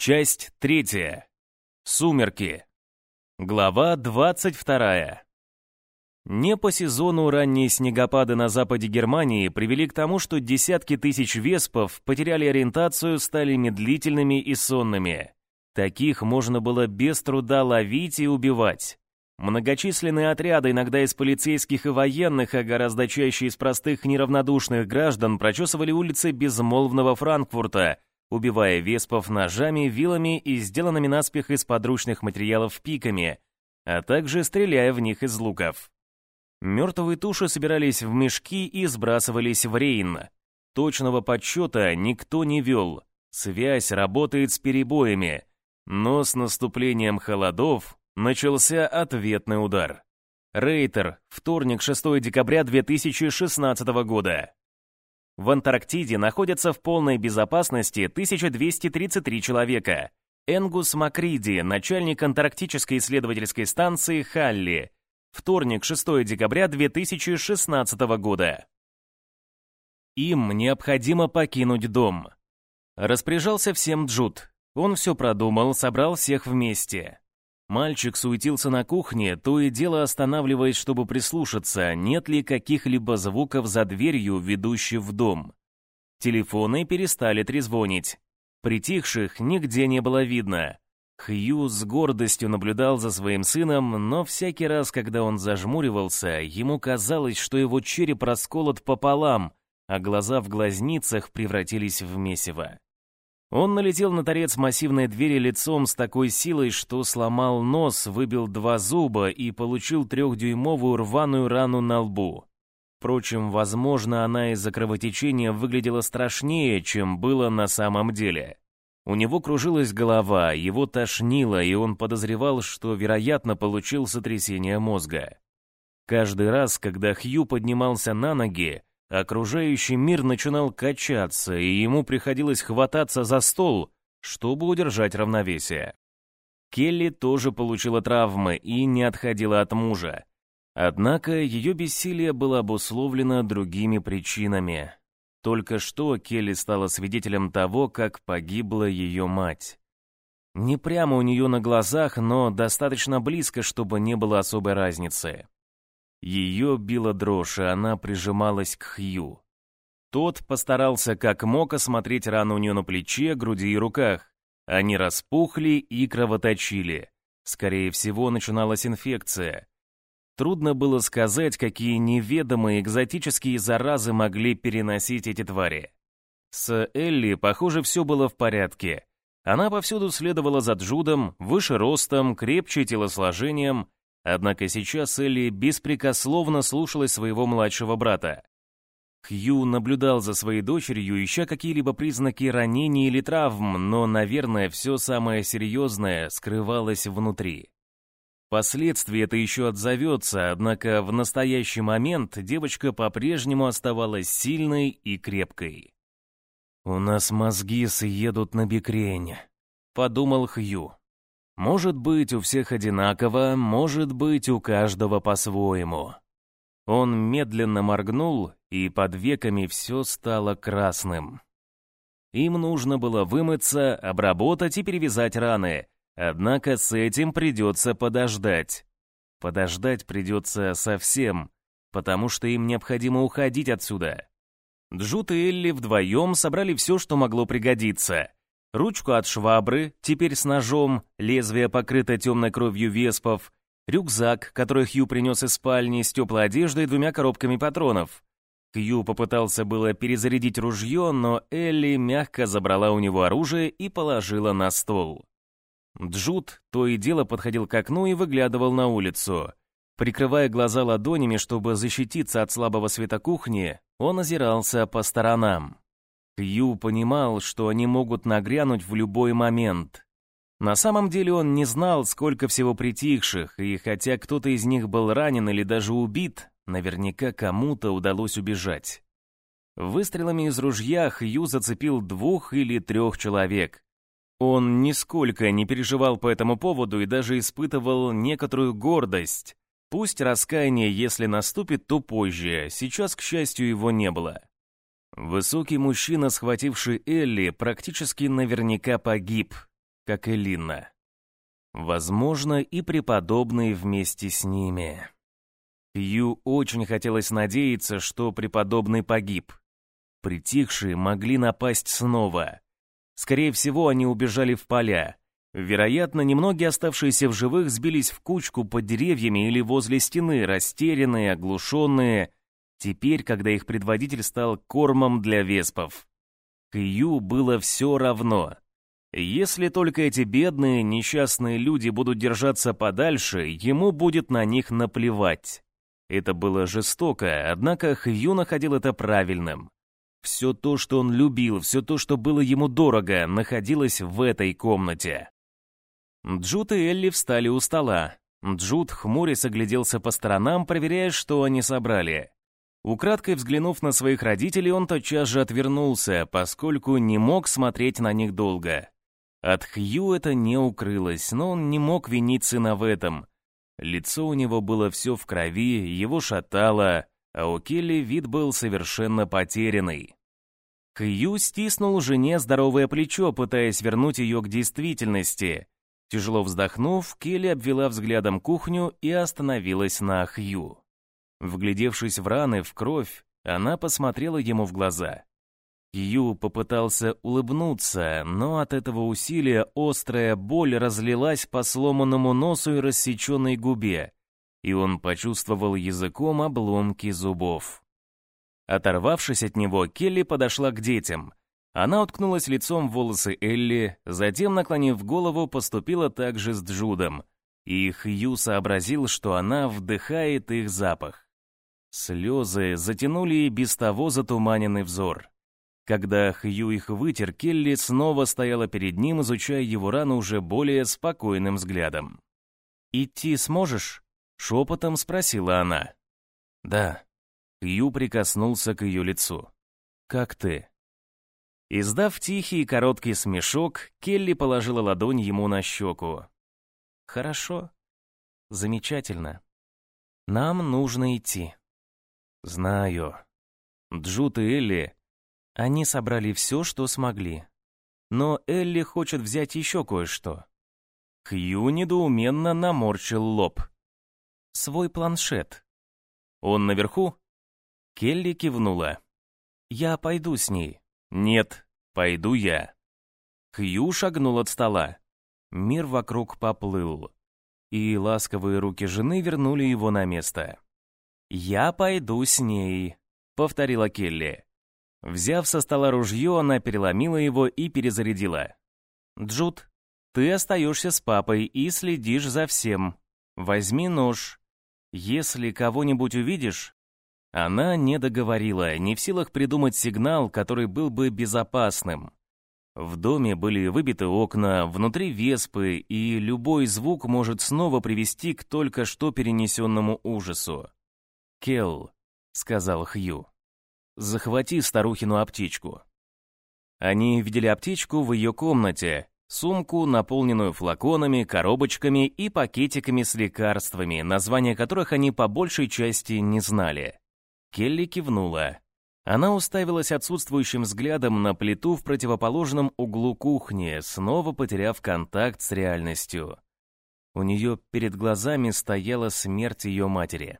Часть третья. Сумерки. Глава двадцать вторая. Не по сезону ранние снегопады на западе Германии привели к тому, что десятки тысяч веспов потеряли ориентацию, стали медлительными и сонными. Таких можно было без труда ловить и убивать. Многочисленные отряды, иногда из полицейских и военных, а гораздо чаще из простых неравнодушных граждан, прочесывали улицы безмолвного Франкфурта – убивая веспов ножами, вилами и сделанными наспех из подручных материалов пиками, а также стреляя в них из луков. Мертвые туши собирались в мешки и сбрасывались в Рейн. Точного подсчета никто не вел. Связь работает с перебоями. Но с наступлением холодов начался ответный удар. Рейтер, вторник, 6 декабря 2016 года. В Антарктиде находятся в полной безопасности 1233 человека. Энгус Макриди, начальник антарктической исследовательской станции Халли. Вторник, 6 декабря 2016 года. Им необходимо покинуть дом. Распоряжался всем Джуд. Он все продумал, собрал всех вместе. Мальчик суетился на кухне, то и дело останавливаясь, чтобы прислушаться, нет ли каких-либо звуков за дверью, ведущей в дом. Телефоны перестали трезвонить. Притихших нигде не было видно. Хью с гордостью наблюдал за своим сыном, но всякий раз, когда он зажмуривался, ему казалось, что его череп расколот пополам, а глаза в глазницах превратились в месиво. Он налетел на торец массивной двери лицом с такой силой, что сломал нос, выбил два зуба и получил трехдюймовую рваную рану на лбу. Впрочем, возможно, она из-за кровотечения выглядела страшнее, чем было на самом деле. У него кружилась голова, его тошнило, и он подозревал, что, вероятно, получил сотрясение мозга. Каждый раз, когда Хью поднимался на ноги, Окружающий мир начинал качаться, и ему приходилось хвататься за стол, чтобы удержать равновесие. Келли тоже получила травмы и не отходила от мужа. Однако ее бессилие было обусловлено другими причинами. Только что Келли стала свидетелем того, как погибла ее мать. Не прямо у нее на глазах, но достаточно близко, чтобы не было особой разницы. Ее била дрожь, и она прижималась к Хью. Тот постарался как мог осмотреть рану у нее на плече, груди и руках. Они распухли и кровоточили. Скорее всего, начиналась инфекция. Трудно было сказать, какие неведомые экзотические заразы могли переносить эти твари. С Элли, похоже, все было в порядке. Она повсюду следовала за Джудом, выше ростом, крепче телосложением, Однако сейчас Элли беспрекословно слушалась своего младшего брата. Хью наблюдал за своей дочерью, ища какие-либо признаки ранений или травм, но, наверное, все самое серьезное скрывалось внутри. Впоследствии это еще отзовется, однако в настоящий момент девочка по-прежнему оставалась сильной и крепкой. «У нас мозги съедут на бекрень», — подумал Хью. Может быть, у всех одинаково, может быть, у каждого по-своему. Он медленно моргнул, и под веками все стало красным. Им нужно было вымыться, обработать и перевязать раны, однако с этим придется подождать. Подождать придется совсем, потому что им необходимо уходить отсюда. Джут и Элли вдвоем собрали все, что могло пригодиться — ручку от швабры, теперь с ножом, лезвие покрыто темной кровью веспов, рюкзак, который Хью принес из спальни с теплой одеждой и двумя коробками патронов. Хью попытался было перезарядить ружье, но Элли мягко забрала у него оружие и положила на стол. Джуд то и дело подходил к окну и выглядывал на улицу. Прикрывая глаза ладонями, чтобы защититься от слабого света кухни, он озирался по сторонам. Хью понимал, что они могут нагрянуть в любой момент. На самом деле он не знал, сколько всего притихших, и хотя кто-то из них был ранен или даже убит, наверняка кому-то удалось убежать. Выстрелами из ружья Хью зацепил двух или трех человек. Он нисколько не переживал по этому поводу и даже испытывал некоторую гордость. Пусть раскаяние, если наступит, то позже, сейчас, к счастью, его не было. Высокий мужчина, схвативший Элли, практически наверняка погиб. как и Линна. Возможно, и преподобный вместе с ними. Ю очень хотелось надеяться, что преподобный погиб. Притихшие могли напасть снова. Скорее всего, они убежали в поля. Вероятно, немногие оставшиеся в живых сбились в кучку под деревьями или возле стены, растерянные, оглушенные. Теперь, когда их предводитель стал кормом для веспов. Кью было все равно. Если только эти бедные, несчастные люди будут держаться подальше, ему будет на них наплевать. Это было жестоко, однако Хью находил это правильным. Все то, что он любил, все то, что было ему дорого, находилось в этой комнате. Джуд и Элли встали у стола. Джуд хмурясь огляделся по сторонам, проверяя, что они собрали. Украдкой взглянув на своих родителей, он тотчас же отвернулся, поскольку не мог смотреть на них долго. От Хью это не укрылось, но он не мог винить сына в этом. Лицо у него было все в крови, его шатало, а у Келли вид был совершенно потерянный. Хью стиснул жене здоровое плечо, пытаясь вернуть ее к действительности. Тяжело вздохнув, Келли обвела взглядом кухню и остановилась на Хью. Вглядевшись в раны, в кровь, она посмотрела ему в глаза. Ю попытался улыбнуться, но от этого усилия острая боль разлилась по сломанному носу и рассеченной губе, и он почувствовал языком обломки зубов. Оторвавшись от него, Келли подошла к детям. Она уткнулась лицом в волосы Элли, затем, наклонив голову, поступила также с Джудом, и Хью сообразил, что она вдыхает их запах. Слезы затянули и без того затуманенный взор. Когда Хью их вытер, Келли снова стояла перед ним, изучая его рану уже более спокойным взглядом. «Идти сможешь?» — шепотом спросила она. «Да». Хью прикоснулся к ее лицу. «Как ты?» Издав тихий и короткий смешок, Келли положила ладонь ему на щеку. «Хорошо. Замечательно. Нам нужно идти». «Знаю». Джут и Элли они собрали все, что смогли. Но Элли хочет взять еще кое-что. Хью недоуменно наморщил лоб. Свой планшет. Он наверху? Келли кивнула. Я пойду с ней. Нет, пойду я. Хью шагнул от стола. Мир вокруг поплыл. И ласковые руки жены вернули его на место. «Я пойду с ней», — повторила Келли. Взяв со стола ружье, она переломила его и перезарядила. «Джуд, ты остаешься с папой и следишь за всем. Возьми нож. Если кого-нибудь увидишь...» Она не договорила, не в силах придумать сигнал, который был бы безопасным. В доме были выбиты окна, внутри веспы, и любой звук может снова привести к только что перенесенному ужасу. «Келл», — сказал Хью. Захвати старухину аптечку». Они видели аптечку в ее комнате, сумку, наполненную флаконами, коробочками и пакетиками с лекарствами, названия которых они по большей части не знали. Келли кивнула. Она уставилась отсутствующим взглядом на плиту в противоположном углу кухни, снова потеряв контакт с реальностью. У нее перед глазами стояла смерть ее матери.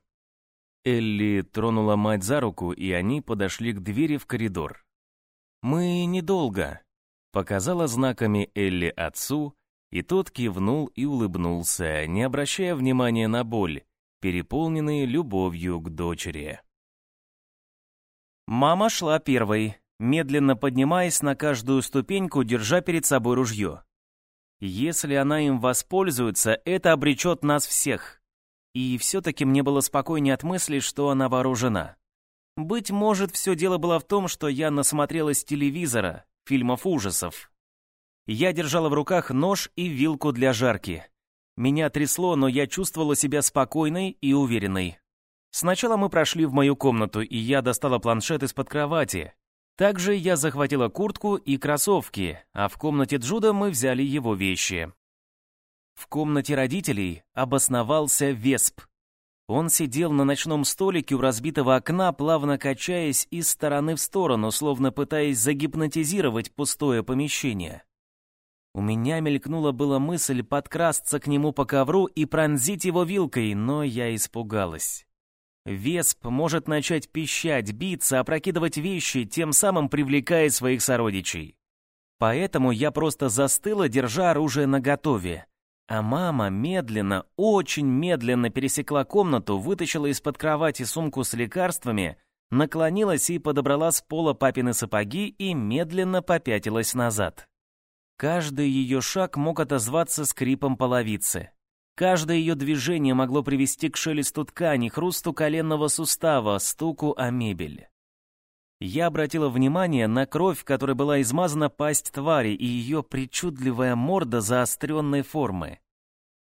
Элли тронула мать за руку, и они подошли к двери в коридор. «Мы недолго», — показала знаками Элли отцу, и тот кивнул и улыбнулся, не обращая внимания на боль, переполненный любовью к дочери. Мама шла первой, медленно поднимаясь на каждую ступеньку, держа перед собой ружье. Если она им воспользуется, это обречет нас всех. И все-таки мне было спокойнее от мысли, что она вооружена. Быть может, все дело было в том, что я насмотрелась телевизора, фильмов ужасов. Я держала в руках нож и вилку для жарки. Меня трясло, но я чувствовала себя спокойной и уверенной. Сначала мы прошли в мою комнату, и я достала планшет из-под кровати. Также я захватила куртку и кроссовки, а в комнате Джуда мы взяли его вещи. В комнате родителей обосновался Весп. Он сидел на ночном столике у разбитого окна, плавно качаясь из стороны в сторону, словно пытаясь загипнотизировать пустое помещение. У меня мелькнула была мысль подкрасться к нему по ковру и пронзить его вилкой, но я испугалась. Весп может начать пищать, биться, опрокидывать вещи, тем самым привлекая своих сородичей. Поэтому я просто застыла, держа оружие наготове. А мама медленно, очень медленно пересекла комнату, вытащила из-под кровати сумку с лекарствами, наклонилась и подобрала с пола папины сапоги и медленно попятилась назад. Каждый ее шаг мог отозваться скрипом половицы. Каждое ее движение могло привести к шелесту ткани, хрусту коленного сустава, стуку о мебель. Я обратила внимание на кровь, которой была измазана пасть твари и ее причудливая морда заостренной формы.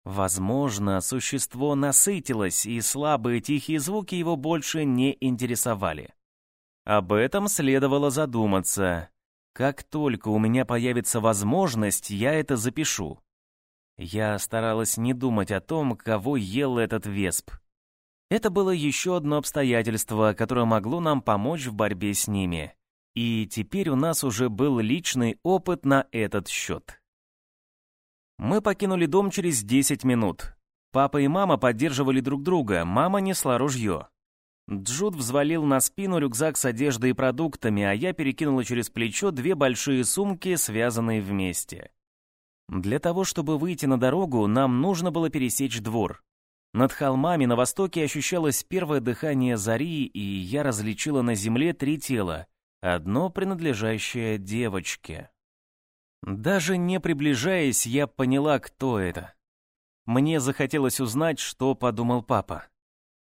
Возможно, существо насытилось, и слабые тихие звуки его больше не интересовали. Об этом следовало задуматься. Как только у меня появится возможность, я это запишу. Я старалась не думать о том, кого ел этот весп. Это было еще одно обстоятельство, которое могло нам помочь в борьбе с ними. И теперь у нас уже был личный опыт на этот счет. Мы покинули дом через 10 минут. Папа и мама поддерживали друг друга, мама несла ружье. Джуд взвалил на спину рюкзак с одеждой и продуктами, а я перекинула через плечо две большие сумки, связанные вместе. Для того, чтобы выйти на дорогу, нам нужно было пересечь двор. Над холмами на востоке ощущалось первое дыхание зари, и я различила на земле три тела, одно принадлежащее девочке. Даже не приближаясь, я поняла, кто это. Мне захотелось узнать, что подумал папа.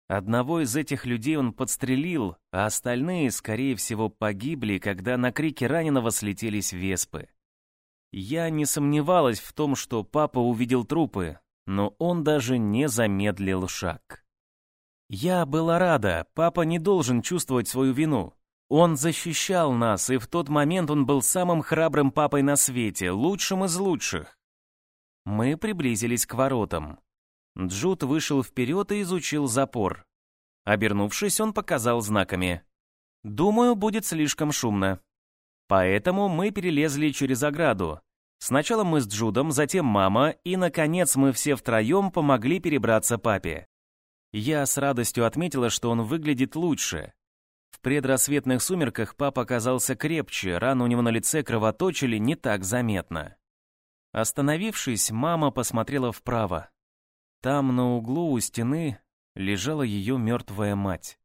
Одного из этих людей он подстрелил, а остальные, скорее всего, погибли, когда на крики раненого слетелись веспы. Я не сомневалась в том, что папа увидел трупы, но он даже не замедлил шаг. Я была рада, папа не должен чувствовать свою вину. Он защищал нас, и в тот момент он был самым храбрым папой на свете, лучшим из лучших. Мы приблизились к воротам. Джуд вышел вперед и изучил запор. Обернувшись, он показал знаками. «Думаю, будет слишком шумно». Поэтому мы перелезли через ограду. Сначала мы с Джудом, затем мама, и, наконец, мы все втроем помогли перебраться папе. Я с радостью отметила, что он выглядит лучше. В предрассветных сумерках папа оказался крепче, раны у него на лице кровоточили не так заметно. Остановившись, мама посмотрела вправо. Там, на углу у стены, лежала ее мертвая мать.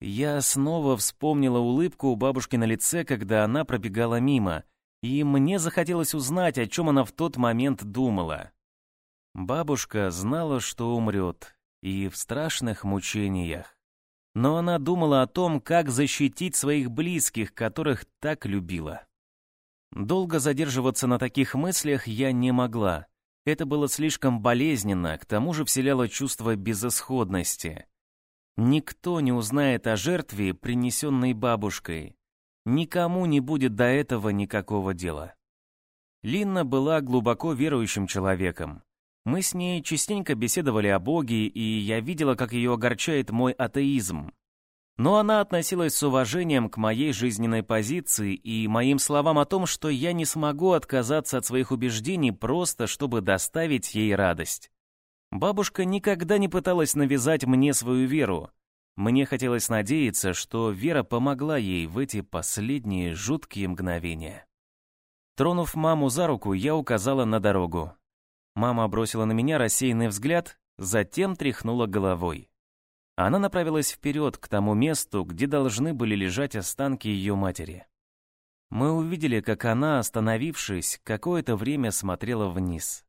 Я снова вспомнила улыбку у бабушки на лице, когда она пробегала мимо, и мне захотелось узнать, о чем она в тот момент думала. Бабушка знала, что умрет, и в страшных мучениях. Но она думала о том, как защитить своих близких, которых так любила. Долго задерживаться на таких мыслях я не могла. Это было слишком болезненно, к тому же вселяло чувство безысходности. Никто не узнает о жертве, принесенной бабушкой. Никому не будет до этого никакого дела. Линна была глубоко верующим человеком. Мы с ней частенько беседовали о Боге, и я видела, как ее огорчает мой атеизм. Но она относилась с уважением к моей жизненной позиции и моим словам о том, что я не смогу отказаться от своих убеждений просто, чтобы доставить ей радость. Бабушка никогда не пыталась навязать мне свою веру. Мне хотелось надеяться, что вера помогла ей в эти последние жуткие мгновения. Тронув маму за руку, я указала на дорогу. Мама бросила на меня рассеянный взгляд, затем тряхнула головой. Она направилась вперед к тому месту, где должны были лежать останки ее матери. Мы увидели, как она, остановившись, какое-то время смотрела вниз.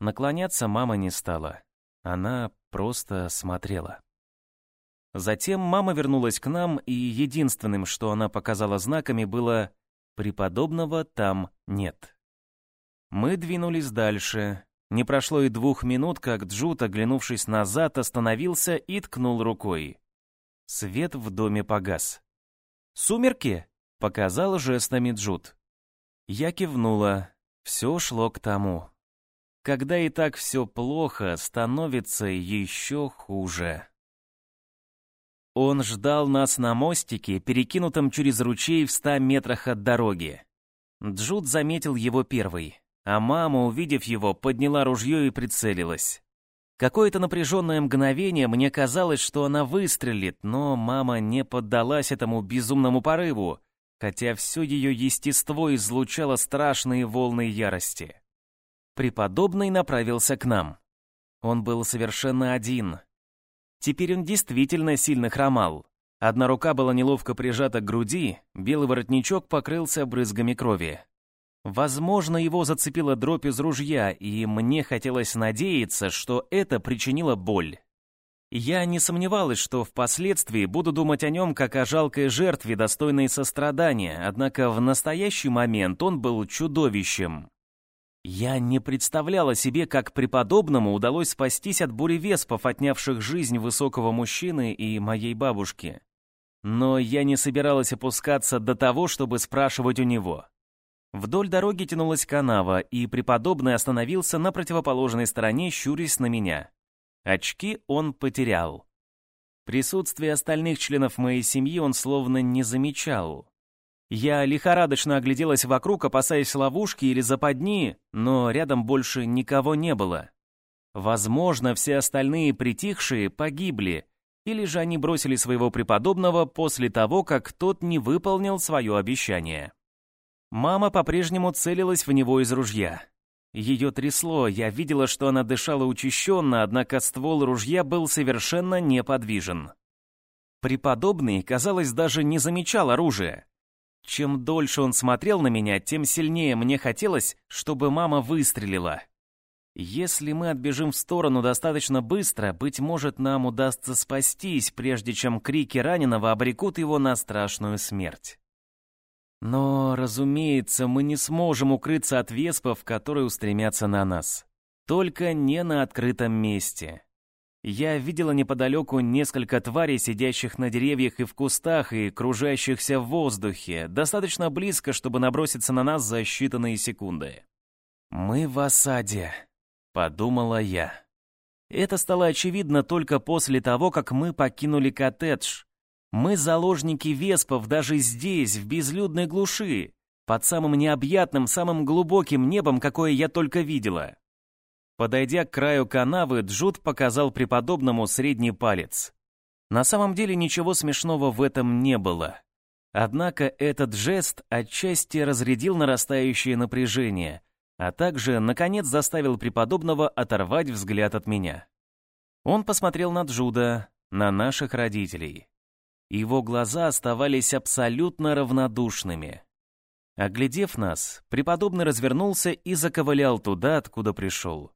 Наклоняться мама не стала. Она просто смотрела. Затем мама вернулась к нам, и единственным, что она показала знаками, было «преподобного там нет». Мы двинулись дальше, не прошло и двух минут, как Джуд, оглянувшись назад, остановился и ткнул рукой. Свет в доме погас. «Сумерки!» — показал жестами Джуд. Я кивнула. Все шло к тому. Когда и так все плохо, становится еще хуже. Он ждал нас на мостике, перекинутом через ручей в ста метрах от дороги. Джуд заметил его первый. а мама, увидев его, подняла ружье и прицелилась. Какое-то напряженное мгновение мне казалось, что она выстрелит, но мама не поддалась этому безумному порыву, хотя все ее естество излучало страшные волны ярости. Преподобный направился к нам. Он был совершенно один. Теперь он действительно сильно хромал. Одна рука была неловко прижата к груди, белый воротничок покрылся брызгами крови. Возможно, его зацепила дробь из ружья, и мне хотелось надеяться, что это причинило боль. Я не сомневалась, что впоследствии буду думать о нем как о жалкой жертве, достойной сострадания, однако в настоящий момент он был чудовищем. Я не представляла себе, как преподобному удалось спастись от бури веспов, отнявших жизнь высокого мужчины и моей бабушки. Но я не собиралась опускаться до того, чтобы спрашивать у него. Вдоль дороги тянулась канава, и преподобный остановился на противоположной стороне, щурясь на меня. Очки он потерял. Присутствие остальных членов моей семьи он словно не замечал. Я лихорадочно огляделась вокруг, опасаясь ловушки или западни, но рядом больше никого не было. Возможно, все остальные притихшие погибли, или же они бросили своего преподобного после того, как тот не выполнил свое обещание. Мама по-прежнему целилась в него из ружья. Ее трясло, я видела, что она дышала учащенно, однако ствол ружья был совершенно неподвижен. Преподобный, казалось, даже не замечал оружия. Чем дольше он смотрел на меня, тем сильнее мне хотелось, чтобы мама выстрелила. Если мы отбежим в сторону достаточно быстро, быть может, нам удастся спастись, прежде чем крики раненого обрекут его на страшную смерть. Но, разумеется, мы не сможем укрыться от веспов, которые устремятся на нас. Только не на открытом месте. Я видела неподалеку несколько тварей, сидящих на деревьях и в кустах и кружащихся в воздухе, достаточно близко, чтобы наброситься на нас за считанные секунды. «Мы в осаде», — подумала я. Это стало очевидно только после того, как мы покинули коттедж, мы заложники веспов даже здесь, в безлюдной глуши, под самым необъятным, самым глубоким небом, какое я только видела. Подойдя к краю канавы, Джуд показал преподобному средний палец. На самом деле ничего смешного в этом не было. Однако этот жест отчасти разрядил нарастающее напряжение, а также, наконец, заставил преподобного оторвать взгляд от меня. Он посмотрел на Джуда, на наших родителей. Его глаза оставались абсолютно равнодушными. Оглядев нас, преподобный развернулся и заковылял туда, откуда пришел.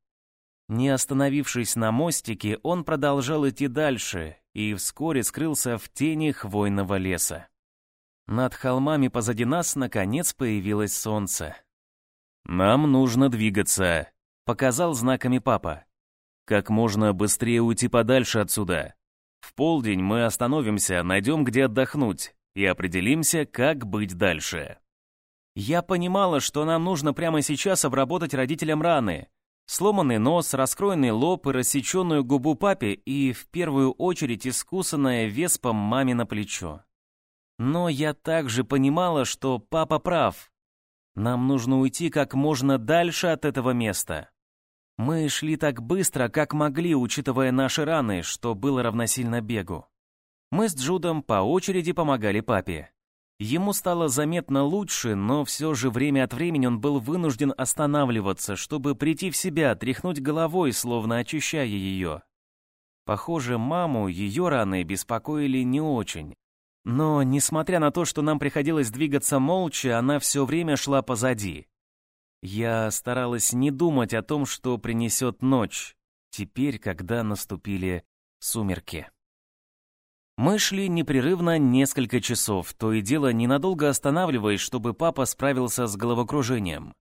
Не остановившись на мостике, он продолжал идти дальше и вскоре скрылся в тени хвойного леса. Над холмами позади нас, наконец, появилось солнце. «Нам нужно двигаться», — показал знаками папа. «Как можно быстрее уйти подальше отсюда. В полдень мы остановимся, найдем где отдохнуть и определимся, как быть дальше. Я понимала, что нам нужно прямо сейчас обработать родителям раны. Сломанный нос, раскроенный лоб и рассеченную губу папе и, в первую очередь, искусанное веспом маме на плечо. Но я также понимала, что папа прав. Нам нужно уйти как можно дальше от этого места. Мы шли так быстро, как могли, учитывая наши раны, что было равносильно бегу. Мы с Джудом по очереди помогали папе. Ему стало заметно лучше, но все же время от времени он был вынужден останавливаться, чтобы прийти в себя, тряхнуть головой, словно очищая ее. Похоже, маму ее раны беспокоили не очень. Но, несмотря на то, что нам приходилось двигаться молча, она все время шла позади. Я старалась не думать о том, что принесет ночь, теперь, когда наступили сумерки. Мы шли непрерывно несколько часов, то и дело ненадолго останавливаясь, чтобы папа справился с головокружением.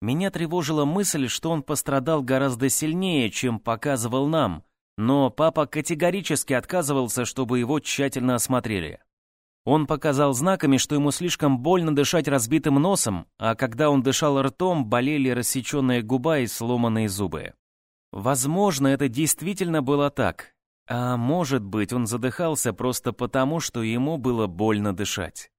Меня тревожила мысль, что он пострадал гораздо сильнее, чем показывал нам, но папа категорически отказывался, чтобы его тщательно осмотрели. Он показал знаками, что ему слишком больно дышать разбитым носом, а когда он дышал ртом, болели рассеченная губа и сломанные зубы. Возможно, это действительно было так. А может быть, он задыхался просто потому, что ему было больно дышать.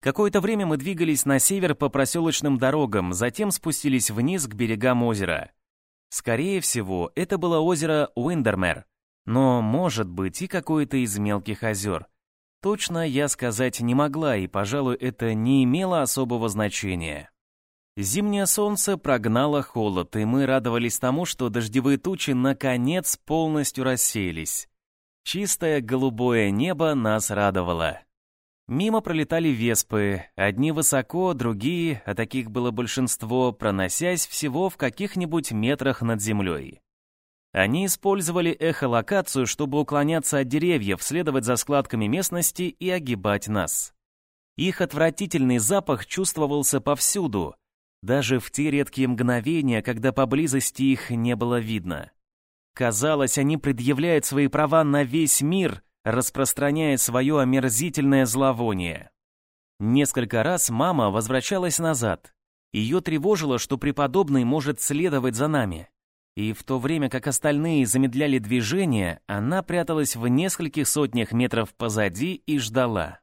Какое-то время мы двигались на север по проселочным дорогам, затем спустились вниз к берегам озера. Скорее всего, это было озеро Уиндермер, но, может быть, и какое-то из мелких озер. Точно я сказать не могла, и, пожалуй, это не имело особого значения. Зимнее солнце прогнало холод, и мы радовались тому, что дождевые тучи наконец полностью рассеялись. Чистое голубое небо нас радовало. Мимо пролетали веспы, одни высоко, другие, а таких было большинство, проносясь всего в каких-нибудь метрах над землей. Они использовали эхолокацию, чтобы уклоняться от деревьев, следовать за складками местности и огибать нас. Их отвратительный запах чувствовался повсюду, даже в те редкие мгновения, когда поблизости их не было видно. Казалось, они предъявляют свои права на весь мир — распространяя свое омерзительное зловоние. Несколько раз мама возвращалась назад. Ее тревожило, что преподобный может следовать за нами. И в то время как остальные замедляли движение, она пряталась в нескольких сотнях метров позади и ждала.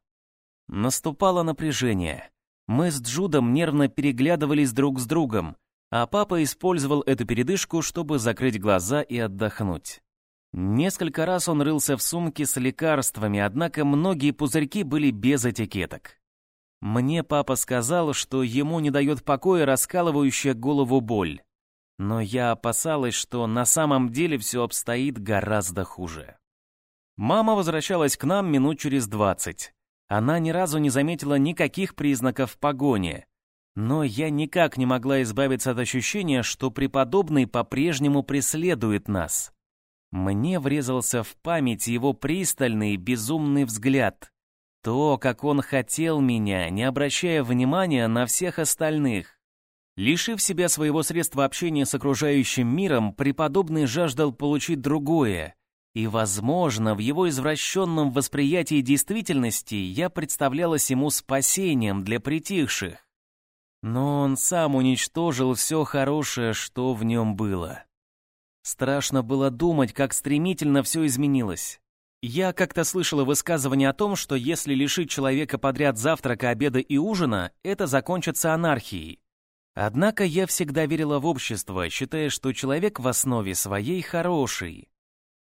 Наступало напряжение. Мы с Джудом нервно переглядывались друг с другом, а папа использовал эту передышку, чтобы закрыть глаза и отдохнуть. Несколько раз он рылся в сумке с лекарствами, однако многие пузырьки были без этикеток. Мне папа сказал, что ему не дает покоя раскалывающая голову боль. Но я опасалась, что на самом деле все обстоит гораздо хуже. Мама возвращалась к нам минут через двадцать. Она ни разу не заметила никаких признаков погони. Но я никак не могла избавиться от ощущения, что преподобный по-прежнему преследует нас. Мне врезался в память его пристальный, безумный взгляд. То, как он хотел меня, не обращая внимания на всех остальных. Лишив себя своего средства общения с окружающим миром, преподобный жаждал получить другое. И, возможно, в его извращенном восприятии действительности я представлялась ему спасением для притихших. Но он сам уничтожил все хорошее, что в нем было. Страшно было думать, как стремительно все изменилось. Я как-то слышала высказывание о том, что если лишить человека подряд завтрака, обеда и ужина, это закончится анархией. Однако я всегда верила в общество, считая, что человек в основе своей хороший.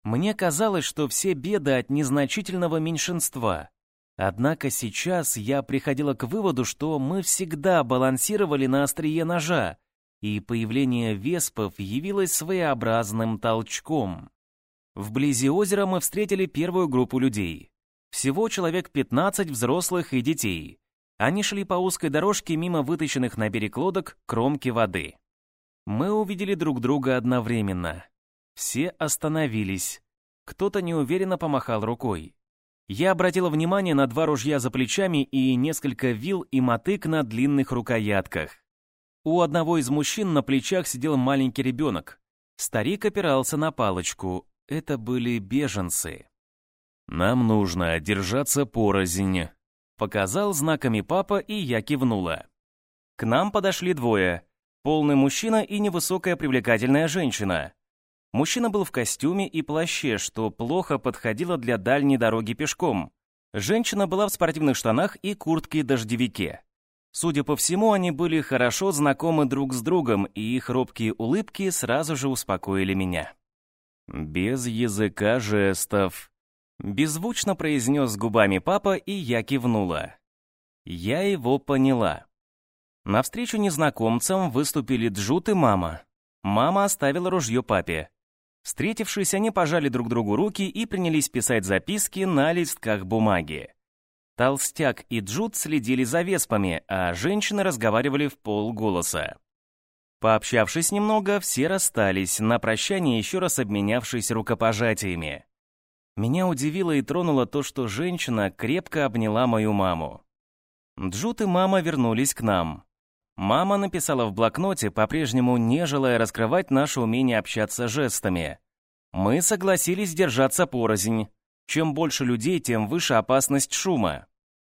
Мне казалось, что все беды от незначительного меньшинства. Однако сейчас я приходила к выводу, что мы всегда балансировали на острие ножа, и появление веспов явилось своеобразным толчком. Вблизи озера мы встретили первую группу людей. Всего человек 15 взрослых и детей. Они шли по узкой дорожке мимо вытащенных на берег лодок кромки воды. Мы увидели друг друга одновременно. Все остановились. Кто-то неуверенно помахал рукой. Я обратила внимание на два ружья за плечами и несколько вил и мотык на длинных рукоятках. У одного из мужчин на плечах сидел маленький ребенок. Старик опирался на палочку. Это были беженцы. «Нам нужно держаться порознь», — показал знаками папа, и я кивнула. К нам подошли двое. Полный мужчина и невысокая привлекательная женщина. Мужчина был в костюме и плаще, что плохо подходило для дальней дороги пешком. Женщина была в спортивных штанах и куртке-дождевике. Судя по всему, они были хорошо знакомы друг с другом, и их робкие улыбки сразу же успокоили меня. «Без языка жестов», — беззвучно произнес губами папа, и я кивнула. Я его поняла. Навстречу незнакомцам выступили Джут и мама. Мама оставила ружье папе. Встретившись, они пожали друг другу руки и принялись писать записки на листках бумаги. Толстяк и Джуд следили за веспами, а женщины разговаривали в полголоса. Пообщавшись немного, все расстались, на прощание еще раз обменявшись рукопожатиями. Меня удивило и тронуло то, что женщина крепко обняла мою маму. Джуд и мама вернулись к нам. Мама написала в блокноте, по-прежнему не желая раскрывать наше умение общаться жестами. Мы согласились держаться порознь. Чем больше людей, тем выше опасность шума.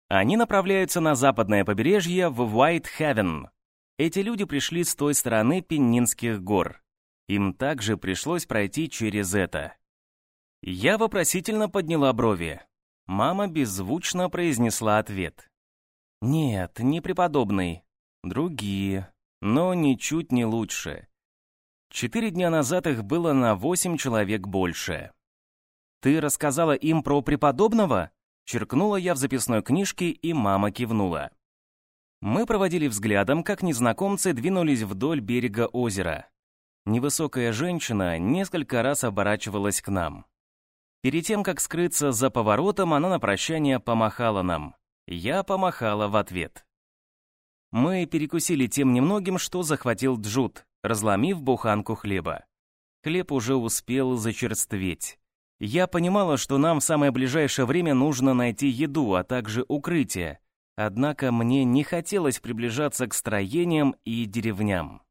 Они направляются на западное побережье в Уайт-Хевен. Эти люди пришли с той стороны Пеннинских гор. Им также пришлось пройти через это. Я вопросительно подняла брови. Мама беззвучно произнесла ответ. Нет, не преподобный. Другие, но ничуть не лучше. Четыре дня назад их было на восемь человек больше. «Ты рассказала им про преподобного?» Черкнула я в записной книжке, и мама кивнула. Мы проводили взглядом, как незнакомцы двинулись вдоль берега озера. Невысокая женщина несколько раз оборачивалась к нам. Перед тем, как скрыться за поворотом, она на прощание помахала нам. Я помахала в ответ. Мы перекусили тем немногим, что захватил Джуд, разломив буханку хлеба. Хлеб уже успел зачерстветь. Я понимала, что нам в самое ближайшее время нужно найти еду, а также укрытие. Однако мне не хотелось приближаться к строениям и деревням.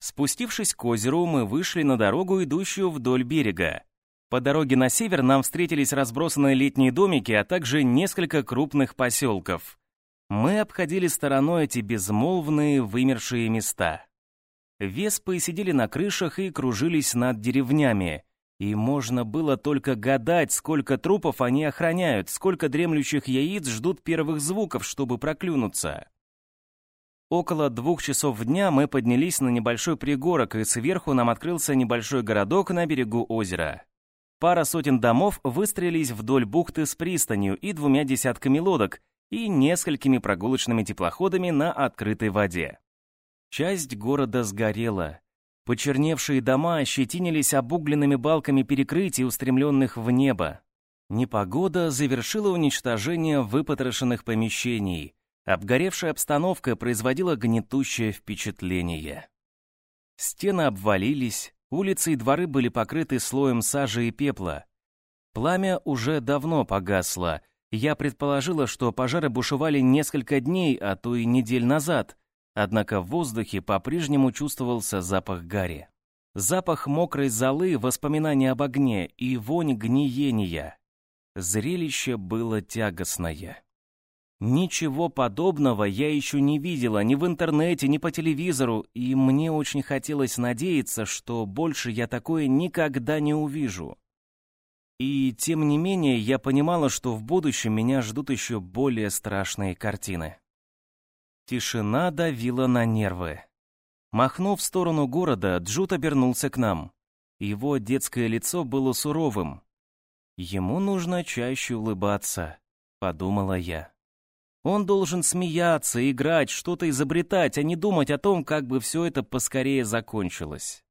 Спустившись к озеру, мы вышли на дорогу, идущую вдоль берега. По дороге на север нам встретились разбросанные летние домики, а также несколько крупных поселков. Мы обходили стороной эти безмолвные вымершие места. Веспы сидели на крышах и кружились над деревнями, и можно было только гадать, сколько трупов они охраняют, сколько дремлющих яиц ждут первых звуков, чтобы проклюнуться. Около двух часов дня мы поднялись на небольшой пригорок, и сверху нам открылся небольшой городок на берегу озера. Пара сотен домов выстроились вдоль бухты с пристанью и двумя десятками лодок и несколькими прогулочными теплоходами на открытой воде. Часть города сгорела. Почерневшие дома ощетинились обугленными балками перекрытий, устремленных в небо. Непогода завершила уничтожение выпотрошенных помещений, Обгоревшая обстановка производила гнетущее впечатление. Стены обвалились, улицы и дворы были покрыты слоем сажи и пепла. Пламя уже давно погасло. Я предположила, что пожары бушевали несколько дней, а то и недель назад. Однако в воздухе по-прежнему чувствовался запах гари. Запах мокрой золы, воспоминания об огне и вонь гниения. Зрелище было тягостное. Ничего подобного я еще не видела ни в интернете, ни по телевизору, и мне очень хотелось надеяться, что больше я такое никогда не увижу. И тем не менее я понимала, что в будущем меня ждут еще более страшные картины. Тишина давила на нервы. Махнув в сторону города, Джут обернулся к нам. Его детское лицо было суровым. «Ему нужно чаще улыбаться», — подумала я. Он должен смеяться, играть, что-то изобретать, а не думать о том, как бы все это поскорее закончилось.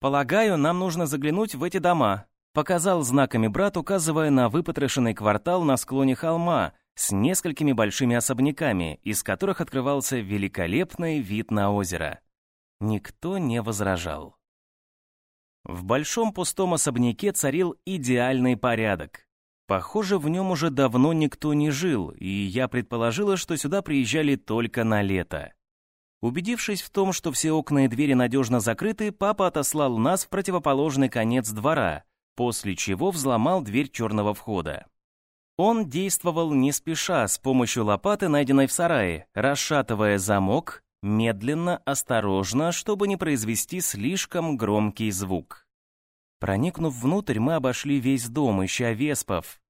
«Полагаю, нам нужно заглянуть в эти дома», — показал знаками брат, указывая на выпотрошенный квартал на склоне холма с несколькими большими особняками, из которых открывался великолепный вид на озеро. Никто не возражал. В большом пустом особняке царил идеальный порядок. Похоже, в нем уже давно никто не жил, и я предположила, что сюда приезжали только на лето. Убедившись в том, что все окна и двери надежно закрыты, папа отослал нас в противоположный конец двора, после чего взломал дверь черного входа. Он действовал не спеша, с помощью лопаты, найденной в сарае, расшатывая замок, медленно, осторожно, чтобы не произвести слишком громкий звук. Проникнув внутрь, мы обошли весь дом, ища веспов,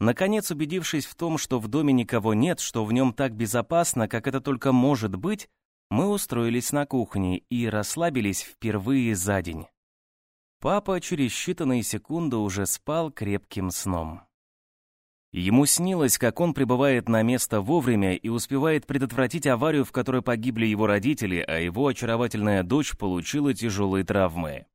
Наконец, убедившись в том, что в доме никого нет, что в нем так безопасно, как это только может быть, мы устроились на кухне и расслабились впервые за день. Папа через считанные секунды уже спал крепким сном. Ему снилось, как он прибывает на место вовремя и успевает предотвратить аварию, в которой погибли его родители, а его очаровательная дочь получила тяжелые травмы.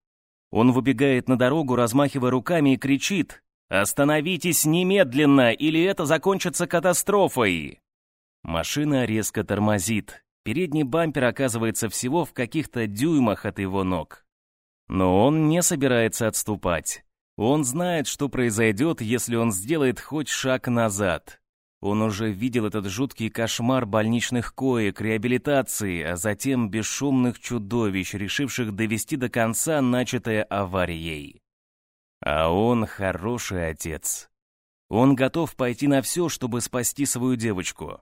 Он выбегает на дорогу, размахивая руками и кричит «Остановитесь немедленно, или это закончится катастрофой!» Машина резко тормозит. Передний бампер оказывается всего в каких-то дюймах от его ног. Но он не собирается отступать. Он знает, что произойдет, если он сделает хоть шаг назад. Он уже видел этот жуткий кошмар больничных коек, реабилитации, а затем бесшумных чудовищ, решивших довести до конца начатое аварией. А он хороший отец. Он готов пойти на все, чтобы спасти свою девочку.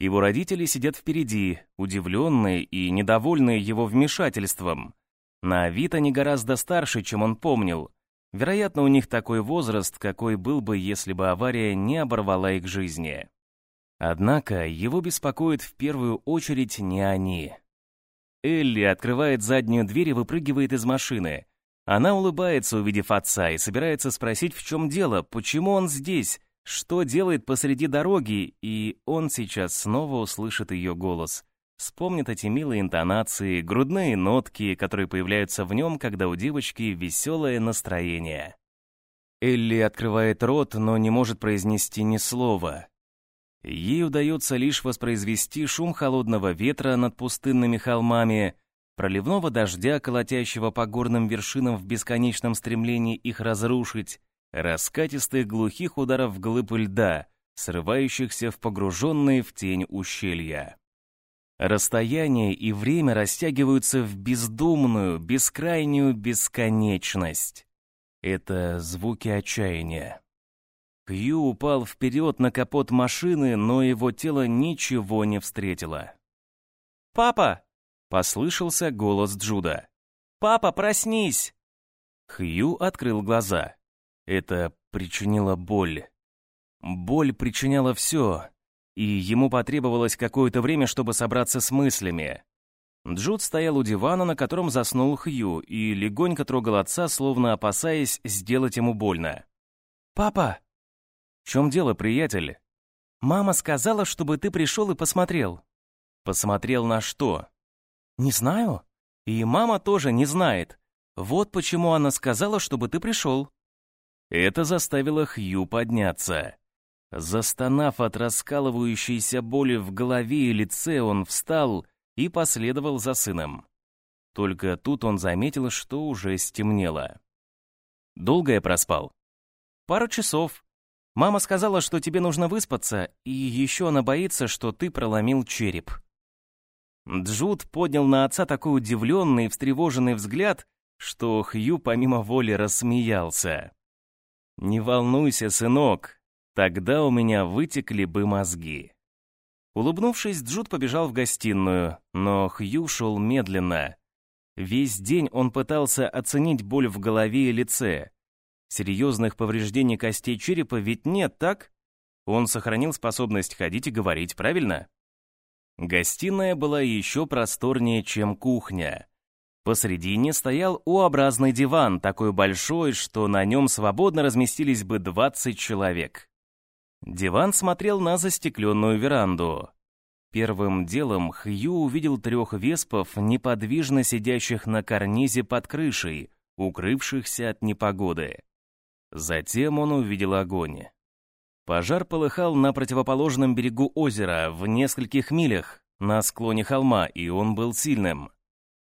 Его родители сидят впереди, удивленные и недовольные его вмешательством. На вид они гораздо старше, чем он помнил. Вероятно, у них такой возраст, какой был бы, если бы авария не оборвала их жизни. Однако его беспокоит в первую очередь не они. Элли открывает заднюю дверь и выпрыгивает из машины. Она улыбается, увидев отца, и собирается спросить, в чем дело, почему он здесь, что делает посреди дороги, и он сейчас снова услышит ее голос. Вспомнит эти милые интонации, грудные нотки, которые появляются в нем, когда у девочки веселое настроение. Элли открывает рот, но не может произнести ни слова. Ей удается лишь воспроизвести шум холодного ветра над пустынными холмами, проливного дождя, колотящего по горным вершинам в бесконечном стремлении их разрушить, раскатистых глухих ударов глыб льда, срывающихся в погруженные в тень ущелья. Расстояние и время растягиваются в бездумную, бескрайнюю бесконечность. Это звуки отчаяния. Кью упал вперед на капот машины, но его тело ничего не встретило. «Папа!» — послышался голос Джуда. «Папа, проснись!» Хью открыл глаза. Это причинило боль. Боль причиняла все, и ему потребовалось какое-то время, чтобы собраться с мыслями. Джуд стоял у дивана, на котором заснул Хью, и легонько трогал отца, словно опасаясь сделать ему больно. «Папа!» «В чем дело, приятель?» «Мама сказала, чтобы ты пришел и посмотрел». «Посмотрел на что?» «Не знаю. И мама тоже не знает. Вот почему она сказала, чтобы ты пришел». Это заставило Хью подняться. Застонав от раскалывающейся боли в голове и лице, он встал и последовал за сыном. Только тут он заметил, что уже стемнело. «Долго я проспал?» «Пару часов. Мама сказала, что тебе нужно выспаться, и еще она боится, что ты проломил череп». Джуд поднял на отца такой удивленный и встревоженный взгляд, что Хью помимо воли рассмеялся. «Не волнуйся, сынок, тогда у меня вытекли бы мозги». Улыбнувшись, Джуд побежал в гостиную, но Хью шел медленно. Весь день он пытался оценить боль в голове и лице, Серьезных повреждений костей черепа ведь нет, так? Он сохранил способность ходить и говорить, правильно? Гостиная была еще просторнее, чем кухня. Посредине стоял У-образный диван, такой большой, что на нем свободно разместились бы 20 человек. Диван смотрел на застекленную веранду. Первым делом Хью увидел трех веспов, неподвижно сидящих на карнизе под крышей, укрывшихся от непогоды. Затем он увидел огонь. Пожар полыхал на противоположном берегу озера, в нескольких милях, на склоне холма, и он был сильным.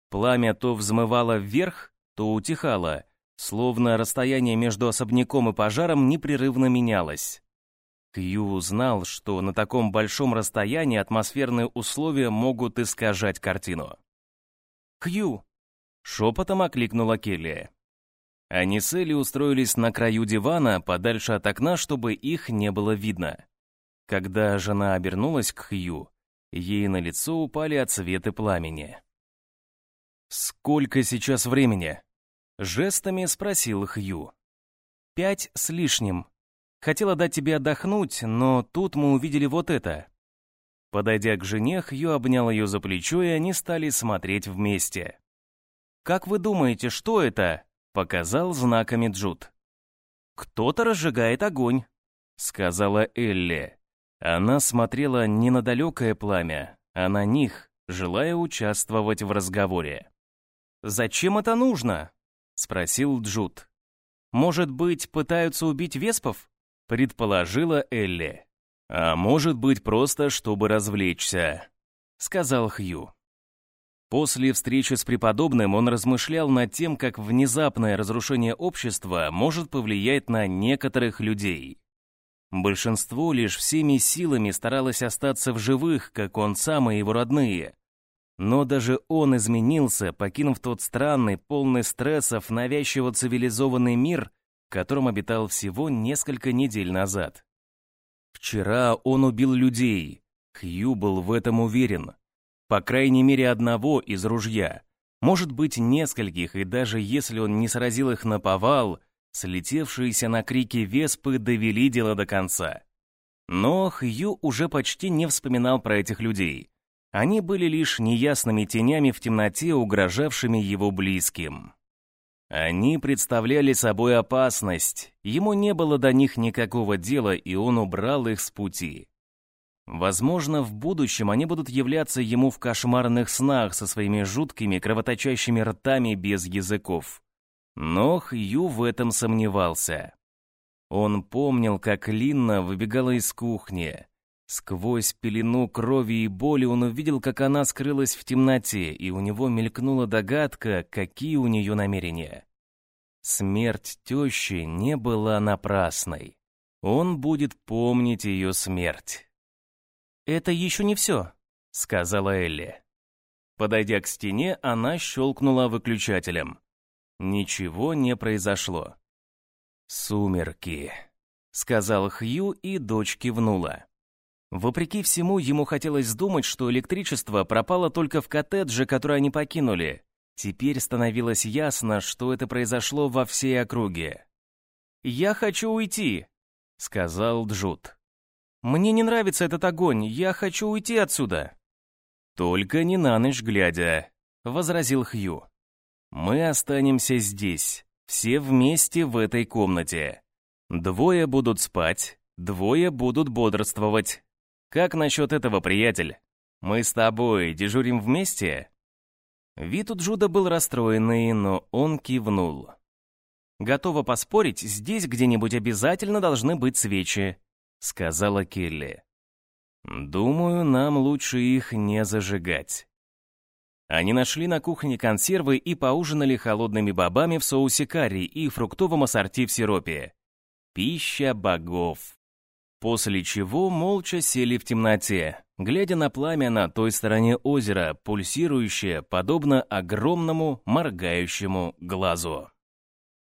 Пламя то взмывало вверх, то утихало, словно расстояние между особняком и пожаром непрерывно менялось. Кью знал, что на таком большом расстоянии атмосферные условия могут искажать картину. «Кью!» — шепотом окликнула Келли. Они с Элли устроились на краю дивана, подальше от окна, чтобы их не было видно. Когда жена обернулась к Хью, ей на лицо упали отсветы пламени. «Сколько сейчас времени?» — жестами спросил Хью. «Пять с лишним. Хотела дать тебе отдохнуть, но тут мы увидели вот это». Подойдя к жене, Хью обнял ее за плечо, и они стали смотреть вместе. «Как вы думаете, что это?» Показал знаками Джуд. «Кто-то разжигает огонь», — сказала Элли. Она смотрела не на далекое пламя, а на них, желая участвовать в разговоре. «Зачем это нужно?» — спросил Джуд. «Может быть, пытаются убить веспов?» — предположила Элли. «А может быть, просто чтобы развлечься», — сказал Хью. После встречи с преподобным он размышлял над тем, как внезапное разрушение общества может повлиять на некоторых людей. Большинство лишь всеми силами старалось остаться в живых, как он сам и его родные. Но даже он изменился, покинув тот странный, полный стрессов, навязчиво цивилизованный мир, котором обитал всего несколько недель назад. Вчера он убил людей. Хью был в этом уверен. По крайней мере одного из ружья. Может быть, нескольких, и даже если он не сразил их на повал, слетевшиеся на крики веспы довели дело до конца. Но Хью уже почти не вспоминал про этих людей. Они были лишь неясными тенями в темноте, угрожавшими его близким. Они представляли собой опасность, ему не было до них никакого дела, и он убрал их с пути. Возможно, в будущем они будут являться ему в кошмарных снах со своими жуткими кровоточащими ртами без языков. Но Хью в этом сомневался. Он помнил, как Линна выбегала из кухни. Сквозь пелену крови и боли он увидел, как она скрылась в темноте, и у него мелькнула догадка, какие у нее намерения. Смерть тещи не была напрасной. Он будет помнить ее смерть. «Это еще не все», — сказала Элли. Подойдя к стене, она щелкнула выключателем. Ничего не произошло. «Сумерки», — сказал Хью, и дочь кивнула. Вопреки всему, ему хотелось думать, что электричество пропало только в коттедже, который они покинули. Теперь становилось ясно, что это произошло во всей округе. «Я хочу уйти», — сказал Джуд. «Мне не нравится этот огонь, я хочу уйти отсюда». «Только не на ночь глядя», — возразил Хью. «Мы останемся здесь, все вместе в этой комнате. Двое будут спать, двое будут бодрствовать. Как насчет этого, приятель? Мы с тобой дежурим вместе?» Вид у Джуда был расстроенный, но он кивнул. «Готова поспорить, здесь где-нибудь обязательно должны быть свечи», — сказала Келли. «Думаю, нам лучше их не зажигать». Они нашли на кухне консервы и поужинали холодными бобами в соусе карри и фруктовом ассорти в сиропе. Пища богов. После чего молча сели в темноте, глядя на пламя на той стороне озера, пульсирующее, подобно огромному моргающему глазу.